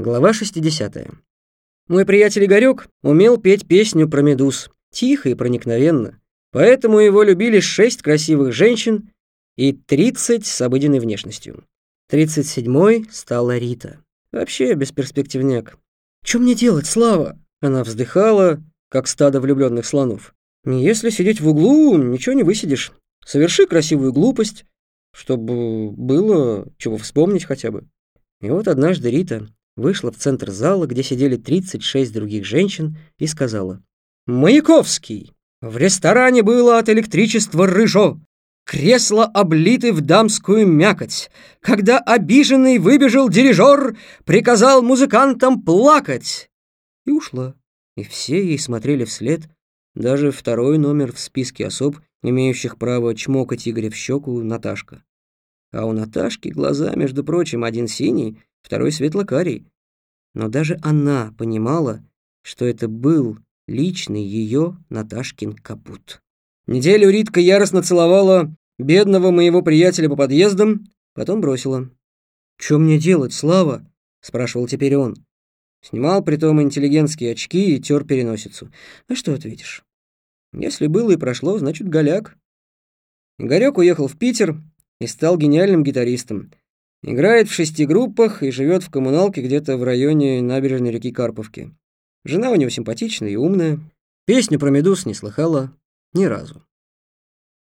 Глава 60. Мой приятель Игорёк умел петь песню про медуз, тихо и проникновенно. Поэтому его любили шесть красивых женщин и тридцать с обыденной внешностью. Тридцать седьмой стала Рита. Вообще бесперспективняк. «Чё мне делать, Слава?» Она вздыхала, как стадо влюбленных слонов. «Если сидеть в углу, ничего не высидишь. Соверши красивую глупость, чтобы было чего вспомнить хотя бы». И вот однажды Рита вышла в центр зала, где сидели 36 других женщин, и сказала. «Маяковский! В ресторане было от электричества рыжо, кресла облиты в дамскую мякоть. Когда обиженный выбежал дирижер, приказал музыкантам плакать!» И ушла. И все ей смотрели вслед, даже второй номер в списке особ, имеющих право чмокать Игоря в щеку, Наташка. А у Наташки глаза, между прочим, один синий, второй светло-карий. Но даже она понимала, что это был личный ее Наташкин капут. Неделю Ритка яростно целовала бедного моего приятеля по подъездам, потом бросила. «Чё мне делать, Слава?» — спрашивал теперь он. Снимал притом интеллигентские очки и тер переносицу. А что ответишь? Если было и прошло, значит, голяк. Игорек уехал в Питер и стал гениальным гитаристом. Играет в шести группах и живет в коммуналке где-то в районе набережной реки Карповки. Жена у него симпатичная и умная. Песню про медуз не слыхала ни разу.